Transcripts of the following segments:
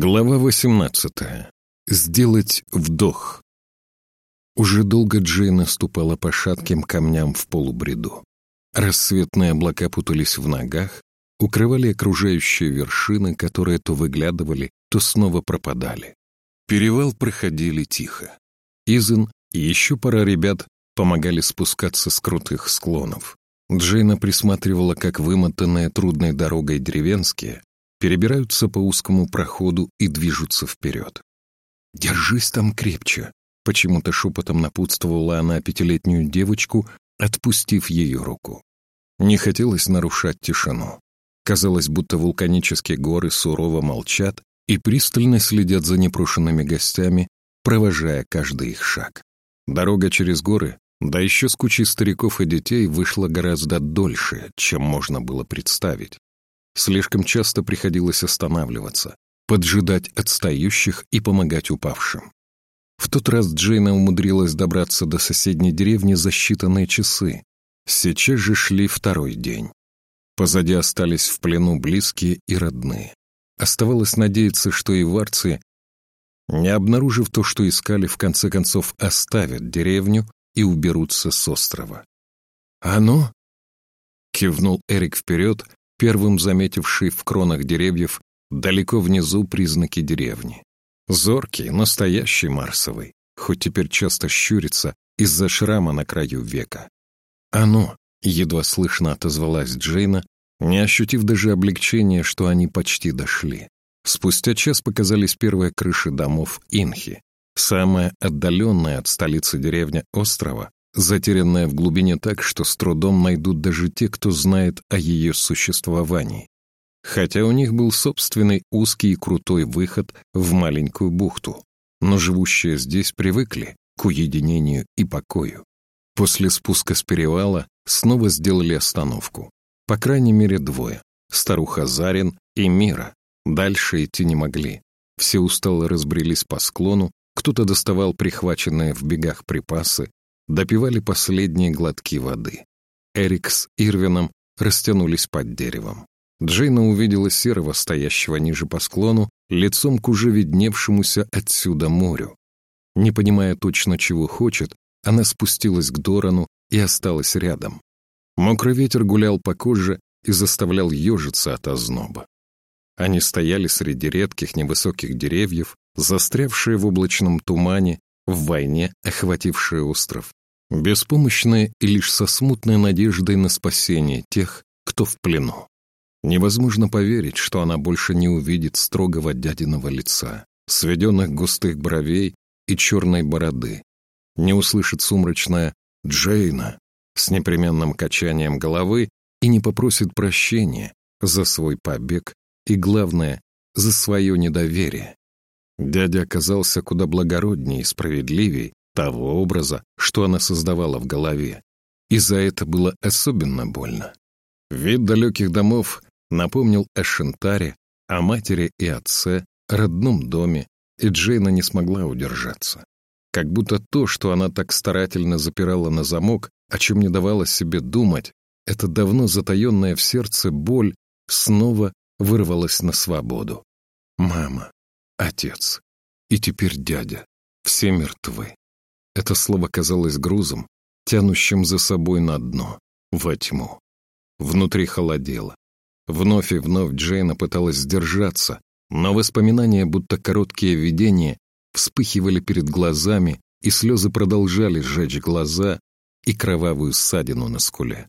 Глава 18. Сделать вдох. Уже долго Джей наступала по шатким камням в полубреду. Рассветные облака путались в ногах, укрывали окружающие вершины, которые то выглядывали, то снова пропадали. Перевал проходили тихо. Изен и еще пара ребят помогали спускаться с крутых склонов. Джейна присматривала, как вымотанные трудной дорогой деревенские перебираются по узкому проходу и движутся вперед. «Держись там крепче», — почему-то шепотом напутствовала она пятилетнюю девочку, отпустив ее руку. Не хотелось нарушать тишину. Казалось, будто вулканические горы сурово молчат и пристально следят за непрошенными гостями, провожая каждый их шаг. Дорога через горы, да еще с кучей стариков и детей, вышла гораздо дольше, чем можно было представить. Слишком часто приходилось останавливаться, поджидать отстающих и помогать упавшим. В тот раз Джейна умудрилась добраться до соседней деревни за считанные часы. Сейчас же шли второй день. Позади остались в плену близкие и родные. Оставалось надеяться, что и варцы, не обнаружив то, что искали, в конце концов оставят деревню и уберутся с острова. «Оно?» — кивнул Эрик вперед, первым заметивший в кронах деревьев далеко внизу признаки деревни. Зоркий, настоящий Марсовый, хоть теперь часто щурится из-за шрама на краю века. «Оно!» — едва слышно отозвалась Джейна, не ощутив даже облегчения, что они почти дошли. Спустя час показались первые крыши домов Инхи, самая отдаленная от столицы деревня острова, затерянная в глубине так, что с трудом найдут даже те, кто знает о ее существовании. Хотя у них был собственный узкий и крутой выход в маленькую бухту, но живущие здесь привыкли к уединению и покою. После спуска с перевала снова сделали остановку. По крайней мере, двое. Старуха Зарин и Мира. Дальше идти не могли. Все устало разбрелись по склону, кто-то доставал прихваченные в бегах припасы, допивали последние глотки воды. Эрик с Ирвином растянулись под деревом. Джейна увидела серого, стоящего ниже по склону, лицом к уже видневшемуся отсюда морю. Не понимая точно, чего хочет, она спустилась к Дорану и осталась рядом. Мокрый ветер гулял по коже и заставлял ежиться от озноба. Они стояли среди редких невысоких деревьев, застрявшие в облачном тумане, в войне, охватившие остров беспомощная и лишь со смутной надеждой на спасение тех, кто в плену. Невозможно поверить, что она больше не увидит строгого дядиного лица, сведенных густых бровей и черной бороды, не услышит сумрачное «Джейна» с непременным качанием головы и не попросит прощения за свой побег и, главное, за свое недоверие. Дядя оказался куда благороднее и справедливее, того образа, что она создавала в голове. И за это было особенно больно. Вид далеких домов напомнил о Шентаре, о матери и отце, родном доме, и Джейна не смогла удержаться. Как будто то, что она так старательно запирала на замок, о чем не давала себе думать, эта давно затаенная в сердце боль снова вырвалась на свободу. Мама, отец и теперь дядя, все мертвы. Это слово казалось грузом, тянущим за собой на дно, во тьму. Внутри холодело. Вновь и вновь Джейна пыталась сдержаться, но воспоминания, будто короткие видения, вспыхивали перед глазами, и слезы продолжали сжечь глаза и кровавую ссадину на скуле.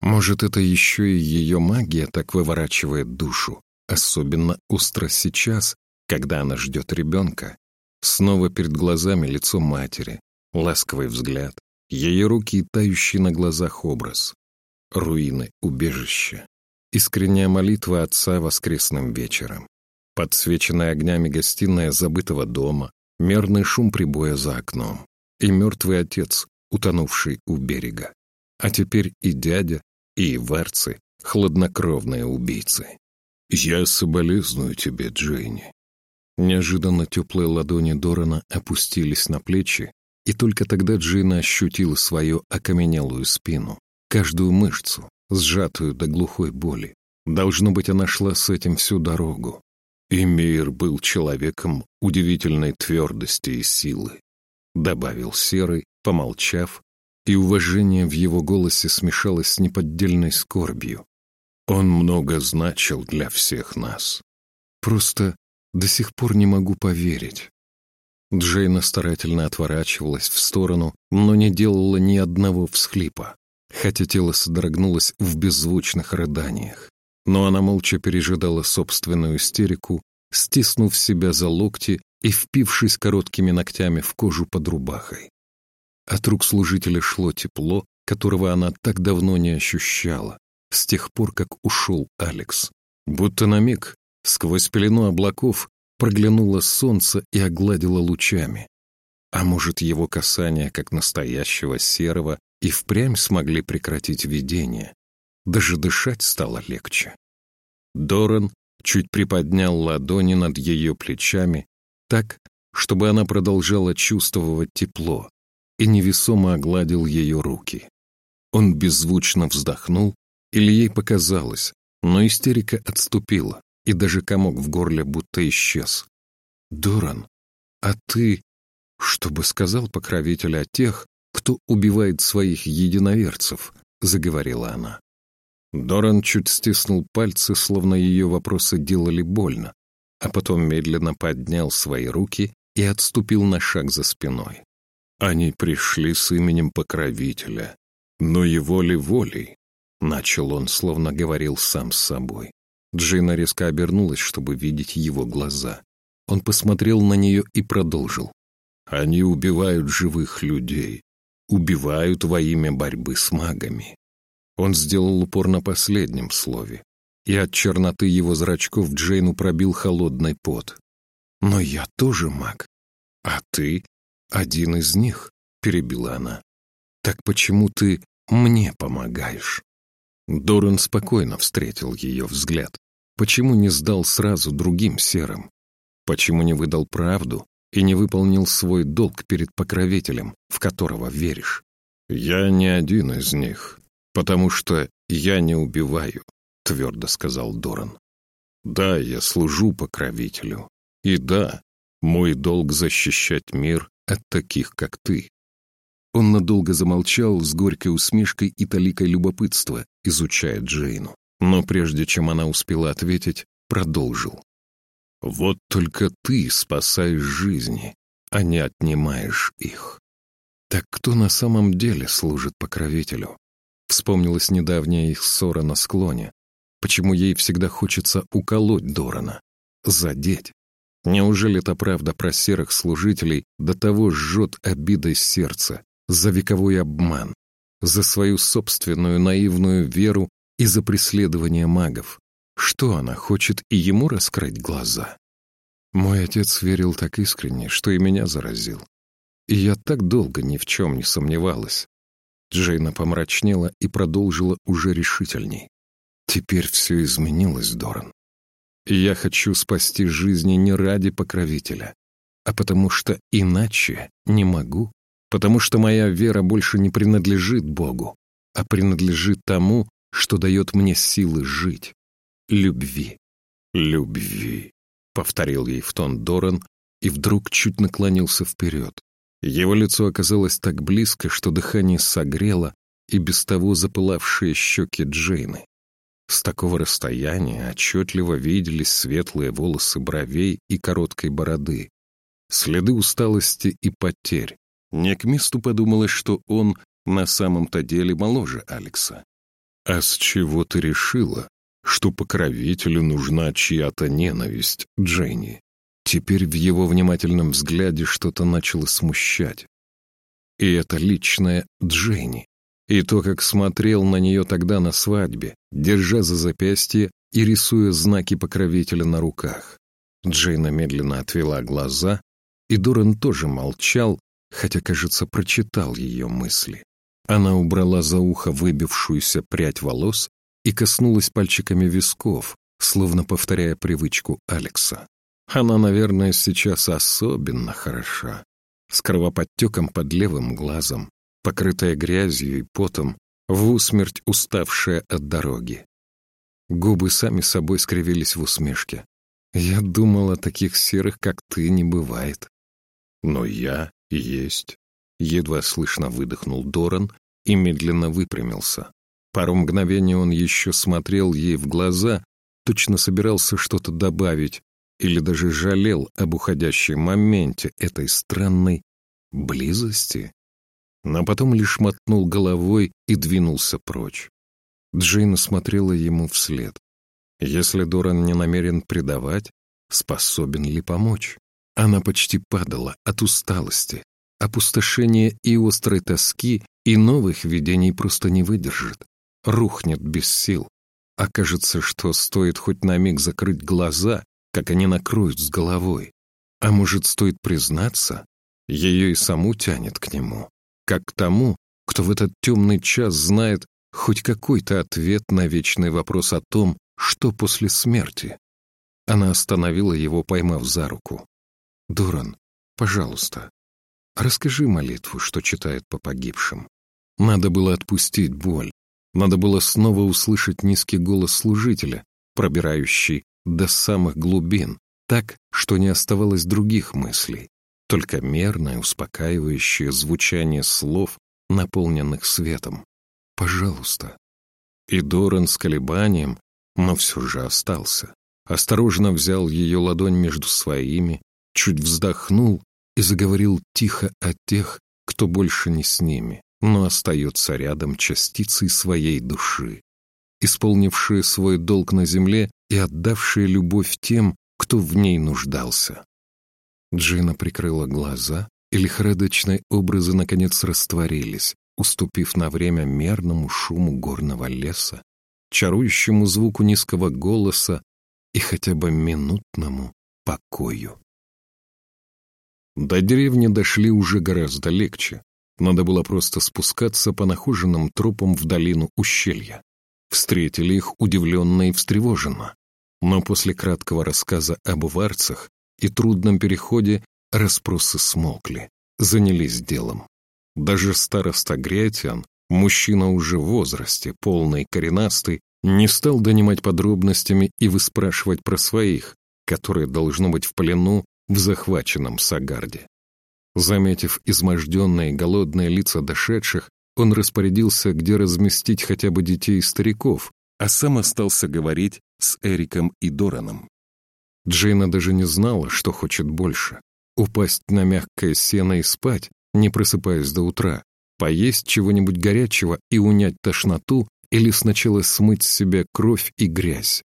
Может, это еще и ее магия так выворачивает душу, особенно остро сейчас, когда она ждет ребенка. Снова перед глазами лицо матери, ласковый взгляд, ее руки и тающий на глазах образ. Руины убежища. Искренняя молитва отца воскресным вечером. Подсвеченная огнями гостиная забытого дома, мерный шум прибоя за окном. И мертвый отец, утонувший у берега. А теперь и дядя, и варцы, хладнокровные убийцы. «Я соболезную тебе, Джейни». Неожиданно теплые ладони Дорана опустились на плечи, и только тогда Джина ощутила свою окаменелую спину, каждую мышцу, сжатую до глухой боли. Должно быть, она шла с этим всю дорогу. И Мейер был человеком удивительной твердости и силы, добавил Серый, помолчав, и уважение в его голосе смешалось с неподдельной скорбью. Он много значил для всех нас. Просто до сих пор не могу поверить. Джейна старательно отворачивалась в сторону, но не делала ни одного всхлипа, хотя тело содрогнулось в беззвучных рыданиях. Но она молча пережидала собственную истерику, стиснув себя за локти и впившись короткими ногтями в кожу под рубахой. От рук служителя шло тепло, которого она так давно не ощущала, с тех пор, как ушел Алекс. Будто на миг, сквозь пелену облаков, проглянуло солнце и огладило лучами. А может, его касания, как настоящего серого, и впрямь смогли прекратить видение. Даже дышать стало легче. Доран чуть приподнял ладони над ее плечами так, чтобы она продолжала чувствовать тепло, и невесомо огладил ее руки. Он беззвучно вздохнул, или ей показалось, но истерика отступила, и даже комок в горле будто исчез. «Доран, а ты...» «Что бы сказал покровитель о тех, кто убивает своих единоверцев?» — заговорила она. Доран чуть стиснул пальцы, словно ее вопросы делали больно, а потом медленно поднял свои руки и отступил на шаг за спиной. Они пришли с именем покровителя, но его ли волей? Начал он, словно говорил сам с собой. Джина резко обернулась, чтобы видеть его глаза. Он посмотрел на нее и продолжил. «Они убивают живых людей, убивают во имя борьбы с магами». Он сделал упор на последнем слове, и от черноты его зрачков Джейну пробил холодный пот. «Но я тоже маг. А ты один из них», — перебила она. «Так почему ты мне помогаешь?» Доран спокойно встретил ее взгляд. Почему не сдал сразу другим серым? Почему не выдал правду и не выполнил свой долг перед покровителем, в которого веришь? «Я не один из них, потому что я не убиваю», — твердо сказал Доран. «Да, я служу покровителю. И да, мой долг защищать мир от таких, как ты». Он надолго замолчал с горькой усмешкой и толикой любопытства, изучая Джейну. Но прежде чем она успела ответить, продолжил. Вот только ты спасаешь жизни, а не отнимаешь их. Так кто на самом деле служит покровителю? Вспомнилась недавняя их ссора на склоне. Почему ей всегда хочется уколоть Дорана? Задеть? Неужели это правда про серых служителей до того жжет обидой сердца за вековой обман, за свою собственную наивную веру и за преследование магов? Что она хочет и ему раскрыть глаза? Мой отец верил так искренне, что и меня заразил. И я так долго ни в чем не сомневалась. Джейна помрачнела и продолжила уже решительней. Теперь все изменилось, Доран. Я хочу спасти жизни не ради покровителя, а потому что иначе не могу, потому что моя вера больше не принадлежит Богу, а принадлежит тому, что дает мне силы жить любви. Любви, повторил ей в тон Доран и вдруг чуть наклонился вперед. Его лицо оказалось так близко, что дыхание согрело и без того запылавшие щеки Джейны. С такого расстояния отчетливо виделись светлые волосы бровей и короткой бороды, следы усталости и потерь. Не к месту подумалось, что он на самом-то деле моложе Алекса. «А с чего ты решила, что покровителю нужна чья-то ненависть Дженни. Теперь в его внимательном взгляде что-то начало смущать. И это личное Дженни. И то, как смотрел на нее тогда на свадьбе, держа за запястье и рисуя знаки покровителя на руках. Джейна медленно отвела глаза, и Доран тоже молчал, хотя, кажется, прочитал ее мысли. Она убрала за ухо выбившуюся прядь волос и коснулась пальчиками висков, словно повторяя привычку Алекса. Она, наверное, сейчас особенно хороша. С кровоподтеком под левым глазом, покрытая грязью и потом, в усмерть уставшая от дороги. Губы сами собой скривились в усмешке. Я думала, таких серых, как ты, не бывает. Но я есть. Едва слышно выдохнул Доран и медленно выпрямился. Пару мгновений он еще смотрел ей в глаза, точно собирался что-то добавить, или даже жалел об уходящем моменте этой странной близости. Но потом лишь мотнул головой и двинулся прочь. Джейна смотрела ему вслед. Если Доран не намерен предавать, способен ли помочь? Она почти падала от усталости, опустошения и острой тоски, и новых видений просто не выдержит. Рухнет без сил. Окажется, что стоит хоть на миг закрыть глаза, как они накроют с головой. А может, стоит признаться, ее и саму тянет к нему, как к тому, кто в этот темный час знает хоть какой-то ответ на вечный вопрос о том, что после смерти. Она остановила его, поймав за руку. «Дуран, пожалуйста, расскажи молитву, что читает по погибшим. Надо было отпустить боль, надо было снова услышать низкий голос служителя, пробирающий до самых глубин, так, что не оставалось других мыслей, только мерное, успокаивающее звучание слов, наполненных светом. «Пожалуйста». И Доран с колебанием, но все же остался. Осторожно взял ее ладонь между своими, чуть вздохнул и заговорил тихо о тех, кто больше не с ними, но остается рядом частицей своей души, исполнившие свой долг на земле и отдавшие любовь тем, кто в ней нуждался. Джина прикрыла глаза, и лихорадочные образы наконец растворились, уступив на время мерному шуму горного леса, чарующему звуку низкого голоса и хотя бы минутному покою. До деревни дошли уже гораздо легче. Надо было просто спускаться по нахоженным тропам в долину ущелья. Встретили их удивленно и встревоженно. Но после краткого рассказа об варцах и трудном переходе расспросы смолкли, занялись делом. Даже староста Гретиан, мужчина уже в возрасте, полный коренастый, не стал донимать подробностями и выспрашивать про своих, которые должно быть в плену в захваченном Сагарде. Заметив изможденные голодные лица дошедших, он распорядился, где разместить хотя бы детей и стариков, а сам остался говорить с Эриком и Дораном. Джейна даже не знала, что хочет больше. Упасть на мягкое сено и спать, не просыпаясь до утра, поесть чего-нибудь горячего и унять тошноту или сначала смыть с себя кровь и грязь.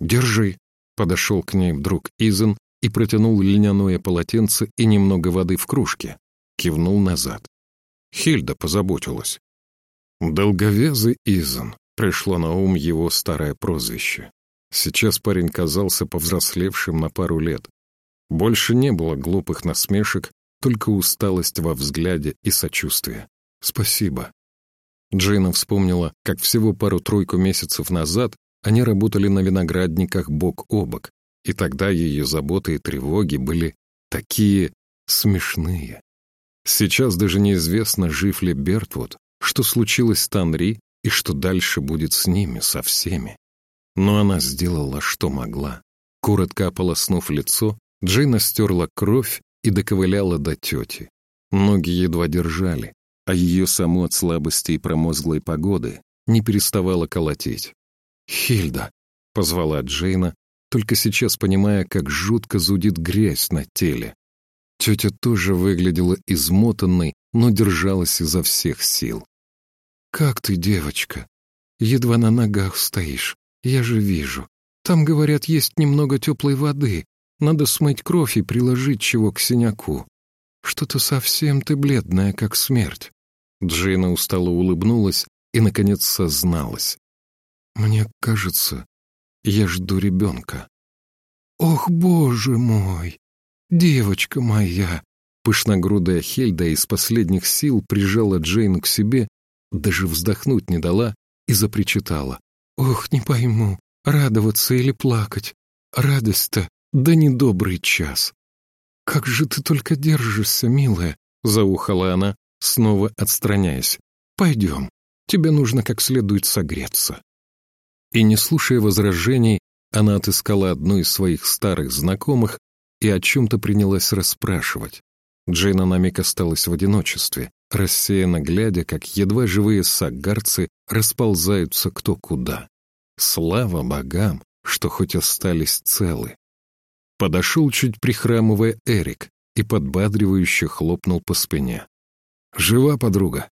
«Держи», — подошел к ней вдруг Изен и протянул льняное полотенце и немного воды в кружке. Кивнул назад. Хильда позаботилась. Долговязый Изен. Пришло на ум его старое прозвище. Сейчас парень казался повзрослевшим на пару лет. Больше не было глупых насмешек, только усталость во взгляде и сочувствие. «Спасибо». Джейна вспомнила, как всего пару-тройку месяцев назад они работали на виноградниках бок о бок, и тогда ее заботы и тревоги были такие смешные. Сейчас даже неизвестно, жив ли Бертвуд, что случилось с Танри и что дальше будет с ними, со всеми. Но она сделала, что могла. Коротко ополоснув лицо, Джейна стерла кровь и доковыляла до тети. Ноги едва держали, а ее саму от слабости и промозглой погоды не переставала колотить. «Хильда!» — позвала Джейна, только сейчас понимая, как жутко зудит грязь на теле. Тетя тоже выглядела измотанной, но держалась изо всех сил. «Как ты, девочка? Едва на ногах стоишь. Я же вижу. Там, говорят, есть немного теплой воды. Надо смыть кровь и приложить чего к синяку. Что-то совсем ты бледная, как смерть». Джейна устало улыбнулась и, наконец, созналась. «Мне кажется, я жду ребенка». «Ох, боже мой! Девочка моя!» Пышногрудая Хельда из последних сил прижала Джейну к себе, даже вздохнуть не дала и запричитала. «Ох, не пойму, радоваться или плакать. Радость-то, да недобрый час. Как же ты только держишься, милая!» — заухала она, снова отстраняясь. «Пойдем, тебе нужно как следует согреться». И, не слушая возражений, она отыскала одну из своих старых знакомых и о чем-то принялась расспрашивать. Джейна на миг осталась в одиночестве, рассеянно глядя, как едва живые сагарцы расползаются кто куда. Слава богам, что хоть остались целы. Подошел, чуть прихрамывая, Эрик и подбадривающе хлопнул по спине. «Жива подруга?»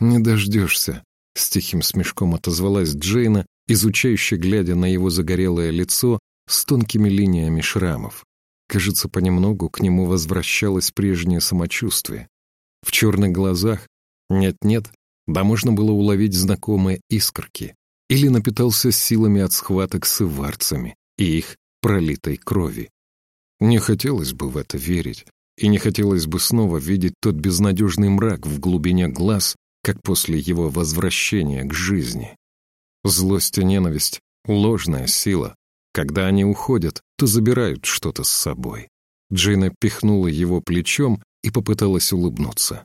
«Не дождешься», — с тихим смешком отозвалась Джейна, изучающе глядя на его загорелое лицо с тонкими линиями шрамов. Кажется, понемногу к нему возвращалось прежнее самочувствие. В черных глазах нет-нет, да можно было уловить знакомые искорки. Или напитался силами от схваток с иварцами и их пролитой крови. Не хотелось бы в это верить, и не хотелось бы снова видеть тот безнадежный мрак в глубине глаз, как после его возвращения к жизни. Злость и ненависть — ложная сила. Когда они уходят, то забирают что-то с собой. Джейна пихнула его плечом и попыталась улыбнуться.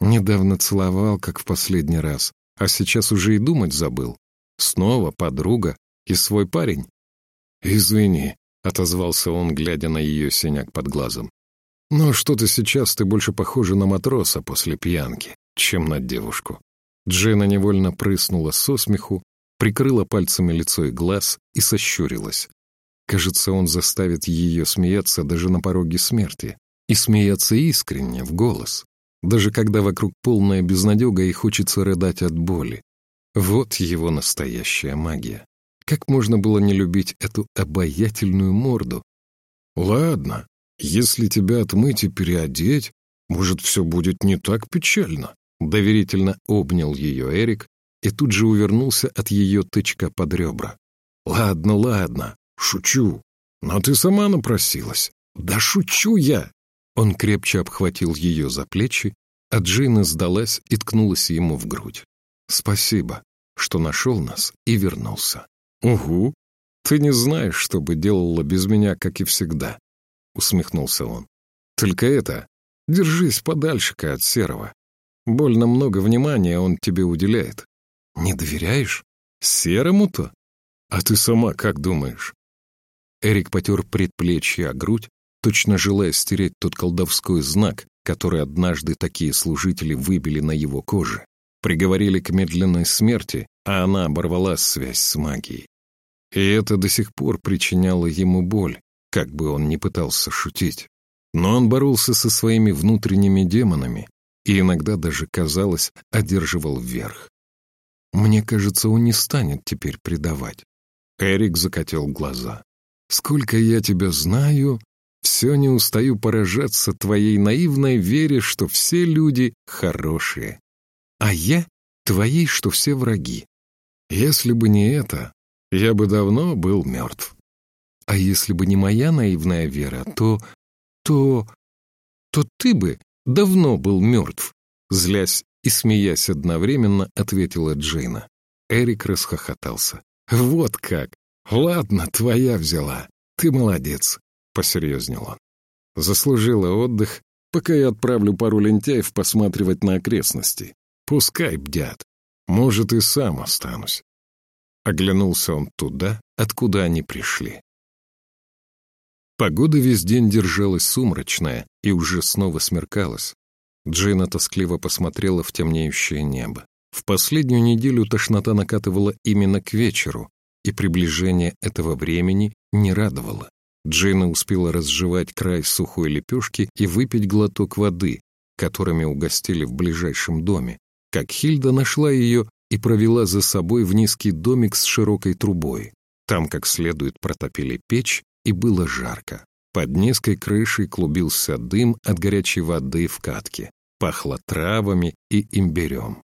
Недавно целовал, как в последний раз, а сейчас уже и думать забыл. Снова подруга и свой парень. «Извини», — отозвался он, глядя на ее синяк под глазом. «Но что-то сейчас ты больше похожа на матроса после пьянки, чем на девушку». Джина невольно прыснула со смеху, прикрыла пальцами лицо и глаз и сощурилась. Кажется, он заставит ее смеяться даже на пороге смерти. И смеяться искренне, в голос. Даже когда вокруг полная безнадега и хочется рыдать от боли. Вот его настоящая магия. Как можно было не любить эту обаятельную морду? Ладно, если тебя отмыть и переодеть, может, все будет не так печально. Доверительно обнял ее Эрик и тут же увернулся от ее тычка под ребра. «Ладно, ладно, шучу. Но ты сама напросилась». «Да шучу я!» Он крепче обхватил ее за плечи, а Джина сдалась и ткнулась ему в грудь. «Спасибо, что нашел нас и вернулся». «Угу. Ты не знаешь, что бы делала без меня, как и всегда», — усмехнулся он. «Только это, держись подальше-ка от Серого. Больно много внимания он тебе уделяет. Не доверяешь? Серому-то? А ты сама как думаешь?» Эрик потер предплечье о грудь, точно желая стереть тот колдовской знак, который однажды такие служители выбили на его коже. Приговорили к медленной смерти, а она оборвала связь с магией. И это до сих пор причиняло ему боль, как бы он ни пытался шутить. Но он боролся со своими внутренними демонами и иногда даже, казалось, одерживал верх. Мне кажется, он не станет теперь предавать. Эрик закатил глаза. «Сколько я тебя знаю, все не устаю поражаться твоей наивной вере, что все люди хорошие. А я твоей, что все враги. Если бы не это, я бы давно был мертв. А если бы не моя наивная вера, то... то... то ты бы давно был мертв, злясь и смеясь одновременно, ответила Джейна. Эрик расхохотался. «Вот как! Ладно, твоя взяла. Ты молодец», — посерьезнел он. «Заслужила отдых, пока я отправлю пару лентяев посматривать на окрестности. Пускай бдят. Может, и сам останусь». Оглянулся он туда, откуда они пришли. Погода весь день держалась сумрачная и уже снова смеркалась. Джина тоскливо посмотрела в темнеющее небо. В последнюю неделю тошнота накатывала именно к вечеру, и приближение этого времени не радовало. Джина успела разжевать край сухой лепешки и выпить глоток воды, которыми угостили в ближайшем доме, как Хильда нашла ее и провела за собой в низкий домик с широкой трубой. Там как следует протопили печь, и было жарко. Под низкой крышей клубился дым от горячей воды в катке. Пахло травами и имбирем.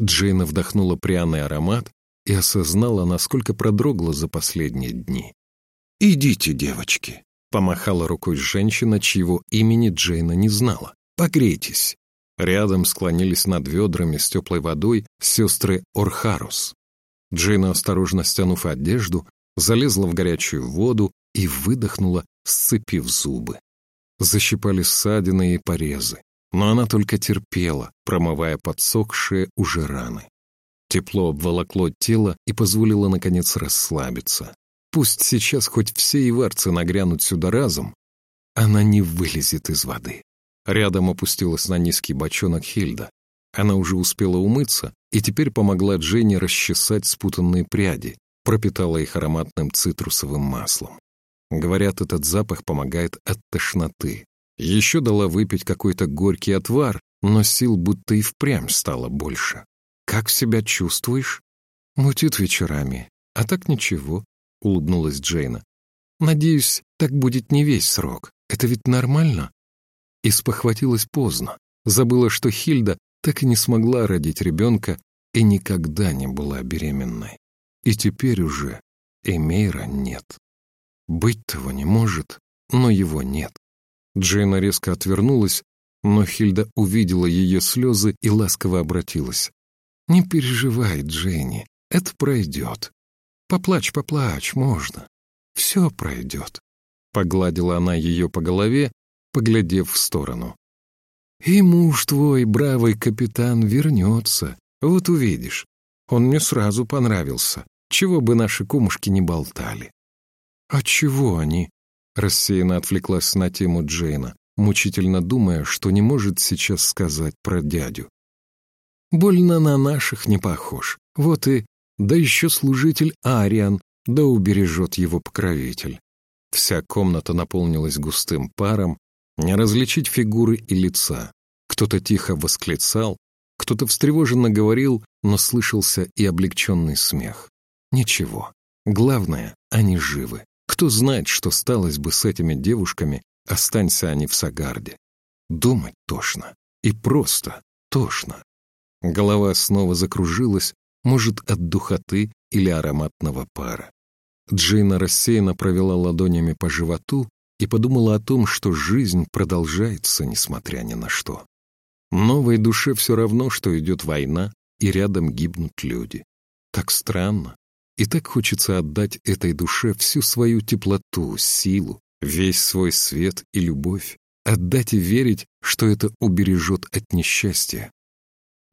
Джейна вдохнула пряный аромат и осознала, насколько продрогла за последние дни. «Идите, девочки», — помахала рукой женщина, чьего имени Джейна не знала. «Погрейтесь». Рядом склонились над ведрами с теплой водой сестры Орхарус. Джейна, осторожно стянув одежду, залезла в горячую воду и выдохнула, сцепив зубы. Защипали ссадины и порезы, но она только терпела, промывая подсохшие уже раны. Тепло обволокло тело и позволило, наконец, расслабиться. Пусть сейчас хоть все иварцы нагрянут сюда разом, она не вылезет из воды. Рядом опустилась на низкий бочонок Хильда. Она уже успела умыться и теперь помогла Дженни расчесать спутанные пряди, пропитала их ароматным цитрусовым маслом. Говорят, этот запах помогает от тошноты. Еще дала выпить какой-то горький отвар, но сил будто и впрямь стало больше. «Как себя чувствуешь?» «Мутит вечерами. А так ничего», — улыбнулась Джейна. «Надеюсь, так будет не весь срок. Это ведь нормально?» И спохватилась поздно. Забыла, что Хильда так и не смогла родить ребенка и никогда не была беременной. И теперь уже Эмейра нет. Быть того не может, но его нет. Джейна резко отвернулась, но Хильда увидела ее слезы и ласково обратилась. «Не переживай, Дженни, это пройдет. Поплачь, поплачь, можно. Все пройдет». Погладила она ее по голове, поглядев в сторону. «И муж твой, бравый капитан, вернется. Вот увидишь. Он мне сразу понравился. Чего бы наши кумушки не болтали». «А чего они?» Рассеянно отвлеклась на тему Джейна, мучительно думая, что не может сейчас сказать про дядю. «Больно на наших не похож. Вот и... Да еще служитель Ариан, да убережет его покровитель». Вся комната наполнилась густым паром, не различить фигуры и лица. Кто-то тихо восклицал, кто-то встревоженно говорил, но слышался и облегченный смех. Ничего. Главное, они живы. Кто знает, что сталось бы с этими девушками, останься они в Сагарде. Думать тошно. И просто тошно. Голова снова закружилась, может, от духоты или ароматного пара. Джейна рассеянно провела ладонями по животу и подумала о том, что жизнь продолжается, несмотря ни на что. Новой душе все равно, что идет война, и рядом гибнут люди. Так странно. И так хочется отдать этой душе всю свою теплоту, силу, весь свой свет и любовь, отдать и верить, что это убережет от несчастья.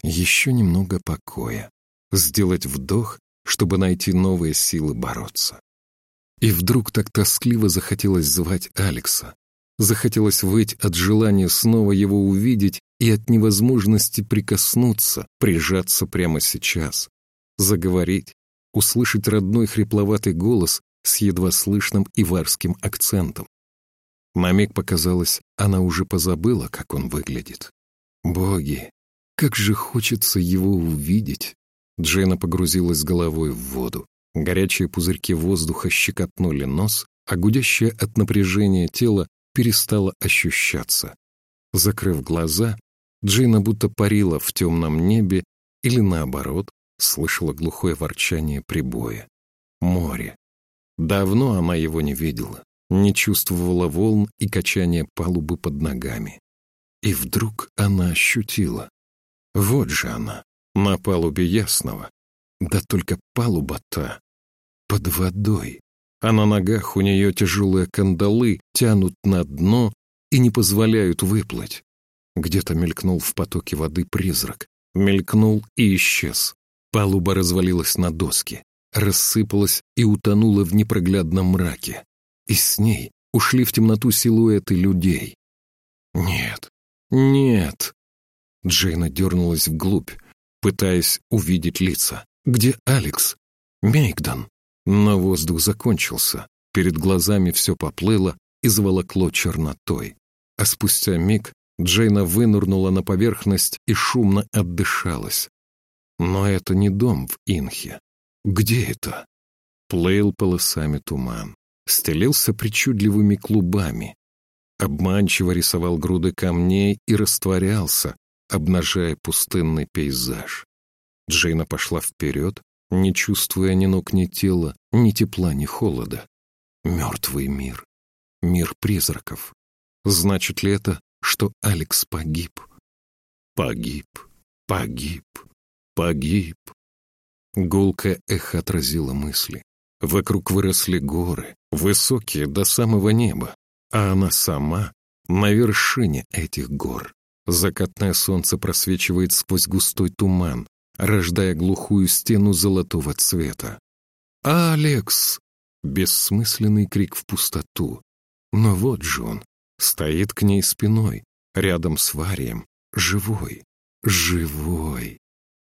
Еще немного покоя, сделать вдох, чтобы найти новые силы бороться. И вдруг так тоскливо захотелось звать Алекса. Захотелось выть от желания снова его увидеть и от невозможности прикоснуться, прижаться прямо сейчас, заговорить, услышать родной хрипловатый голос с едва слышным иварским акцентом. На миг показалось, она уже позабыла, как он выглядит. Боги, как же хочется его увидеть. Джейна погрузилась головой в воду. Горячие пузырьки воздуха щекотнули нос, а гудящее от напряжения тело перестало ощущаться. Закрыв глаза, Джейна будто парила в темном небе или, наоборот, слышала глухое ворчание прибоя. Море. Давно она его не видела, не чувствовала волн и качания палубы под ногами. И вдруг она ощутила. Вот же она, на палубе ясного. Да только палуба-то под водой. А на ногах у нее тяжелые кандалы тянут на дно и не позволяют выплыть. Где-то мелькнул в потоке воды призрак. Мелькнул и исчез. Палуба развалилась на доски, рассыпалась и утонула в непроглядном мраке. И с ней ушли в темноту силуэты людей. Нет, нет. Джейна дернулась вглубь, пытаясь увидеть лица. Где Алекс? Мейгдон. Но воздух закончился. Перед глазами все поплыло и заволокло чернотой. А спустя миг Джейна вынырнула на поверхность и шумно отдышалась. Но это не дом в Инхе. Где это? Плыл полосами туман. Стелился причудливыми клубами. Обманчиво рисовал груды камней и растворялся, обнажая пустынный пейзаж. Джейна пошла вперед, не чувствуя ни ног, ни тела, ни тепла, ни холода. Мертвый мир. Мир призраков. Значит ли это, что Алекс погиб? Погиб. Погиб. Погиб. Гулкое эхо отразило мысли. Вокруг выросли горы, высокие до самого неба, а она сама на вершине этих гор. Закатное солнце просвечивает сквозь густой туман, рождая глухую стену золотого цвета. «Алекс!» Бессмысленный крик в пустоту. Но вот же он, стоит к ней спиной, рядом с Варием, живой, живой.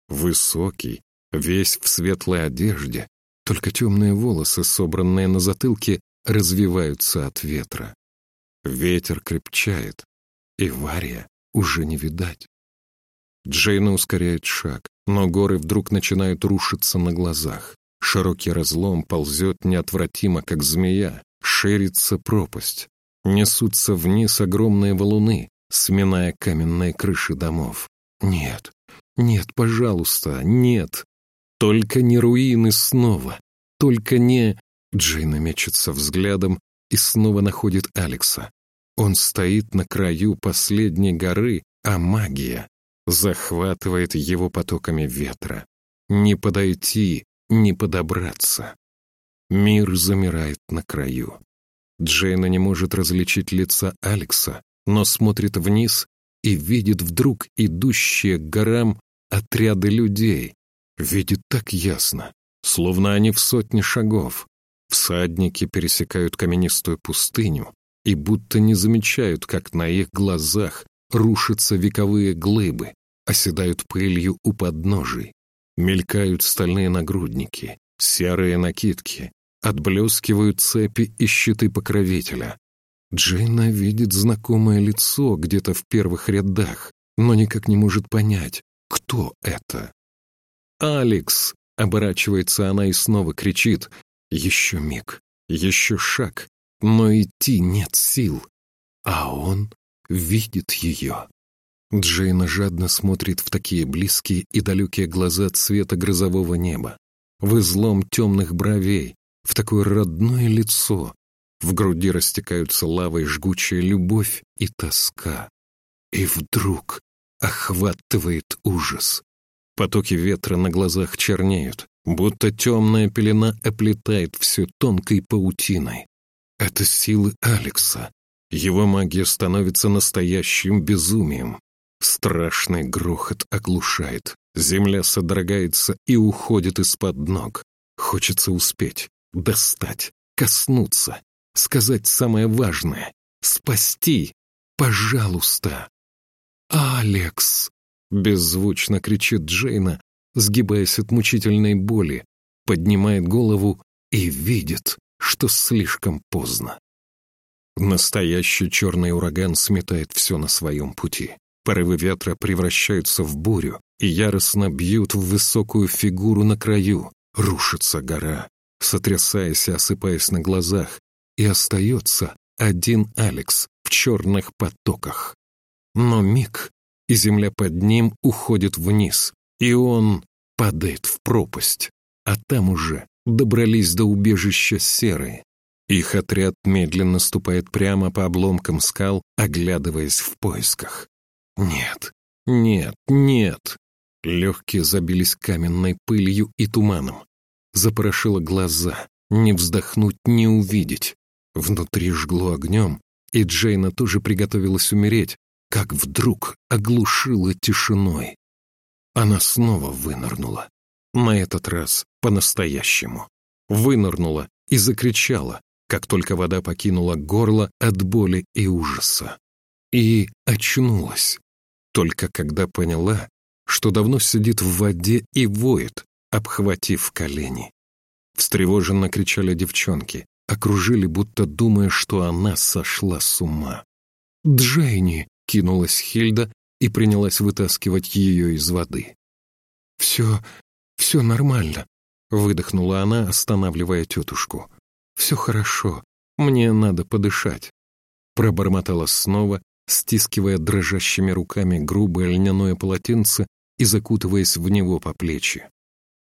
Высокий, весь в светлой одежде, только темные волосы, собранные на затылке, развиваются от ветра. Ветер крепчает, и Вария уже не видать. Джейна ускоряет шаг, но горы вдруг начинают рушиться на глазах. Широкий разлом ползет неотвратимо, как змея, ширится пропасть. Несутся вниз огромные валуны, сминая каменные крыши домов. Нет, нет, пожалуйста, нет. Только не руины снова, только не... Джейна мечется взглядом и снова находит Алекса. Он стоит на краю последней горы, а магия захватывает его потоками ветра. Не подойти, не подобраться. Мир замирает на краю. Джейна не может различить лица Алекса, но смотрит вниз и видит вдруг идущие к горам отряды людей. Видит так ясно, словно они в сотне шагов. Всадники пересекают каменистую пустыню и будто не замечают, как на их глазах рушатся вековые глыбы, оседают пылью у подножий, мелькают стальные нагрудники, серые накидки, отблескивают цепи и щиты покровителя. Джейна видит знакомое лицо где-то в первых рядах, но никак не может понять, кто это. «Алекс!» — оборачивается она и снова кричит. Еще миг, еще шаг, но идти нет сил. А он видит ее. Джейна жадно смотрит в такие близкие и далекие глаза цвета грозового неба, в излом темных бровей, в такое родное лицо. В груди растекаются лавой жгучая любовь и тоска. И вдруг охватывает ужас. Потоки ветра на глазах чернеют, будто темная пелена оплетает все тонкой паутиной. Это силы Алекса. Его магия становится настоящим безумием. Страшный грохот оглушает. Земля содрогается и уходит из-под ног. Хочется успеть, достать, коснуться, сказать самое важное, спасти. Пожалуйста. «Алекс!» — беззвучно кричит Джейна, сгибаясь от мучительной боли, поднимает голову и видит, что слишком поздно. Настоящий черный ураган сметает все на своем пути. Порывы ветра превращаются в бурю и яростно бьют в высокую фигуру на краю. Рушится гора, сотрясаясь и осыпаясь на глазах, и остается один Алекс в черных потоках. Но миг, и земля под ним уходит вниз, и он падает в пропасть, а там уже добрались до убежища серые. Их отряд медленно ступает прямо по обломкам скал, оглядываясь в поисках. Нет, нет, нет. Легкие забились каменной пылью и туманом. Запорошило глаза, не вздохнуть, не увидеть. Внутри жгло огнем, и Джейна тоже приготовилась умереть, как вдруг оглушила тишиной. Она снова вынырнула. На этот раз по-настоящему. Вынырнула и закричала, как только вода покинула горло от боли и ужаса. И очнулась, только когда поняла, что давно сидит в воде и воет, обхватив колени. Встревоженно кричали девчонки, окружили, будто думая, что она сошла с ума. «Джейни!» — кинулась Хильда и принялась вытаскивать ее из воды. «Все, все нормально», — выдохнула она, останавливая тетушку. «Все хорошо, мне надо подышать». Пробормотала снова, стискивая дрожащими руками грубое льняное полотенце и закутываясь в него по плечи.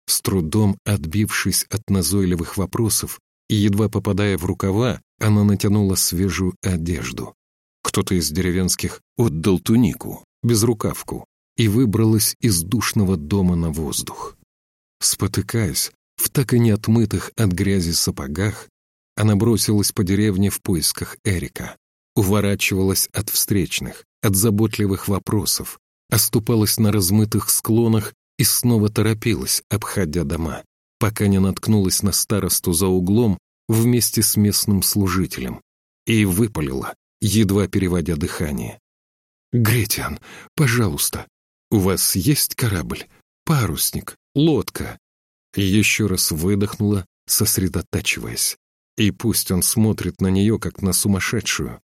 С трудом отбившись от назойливых вопросов и едва попадая в рукава, она натянула свежую одежду. Кто-то из деревенских отдал тунику, безрукавку, и выбралась из душного дома на воздух. Спотыкаясь, в так и не отмытых от грязи сапогах, она бросилась по деревне в поисках Эрика уворачивалась от встречных, от заботливых вопросов, оступалась на размытых склонах и снова торопилась, обходя дома, пока не наткнулась на старосту за углом, вместе с местным служителем и выпалила, едва переводя дыхание. «Гретиан, пожалуйста, у вас есть корабль, парусник, лодка?» Еще раз выдохнула, сосредотачиваясь. И пусть он смотрит на нее, как на сумасшедшую.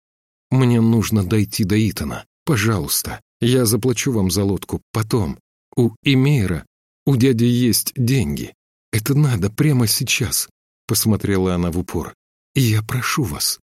«Мне нужно дойти до Итана. Пожалуйста, я заплачу вам за лодку потом. У Эмейра, у дяди есть деньги. Это надо прямо сейчас», — посмотрела она в упор. «И я прошу вас».